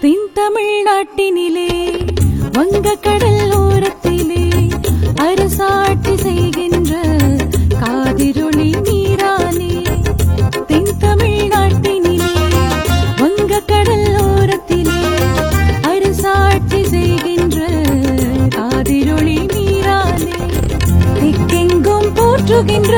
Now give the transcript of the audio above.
தென் தமிழ்நாட்டினிலே வங்க கடல் ஓரத்திலே அரசாட்சி செய்கின்ற காதிரொளி நீரானே. தென் தமிழ்நாட்டினிலே வங்க கடல் ஓரத்திலே அரசாட்சி செய்கின்ற காதிரொளி நீரானே. திக்கெங்கும் போற்றுகின்ற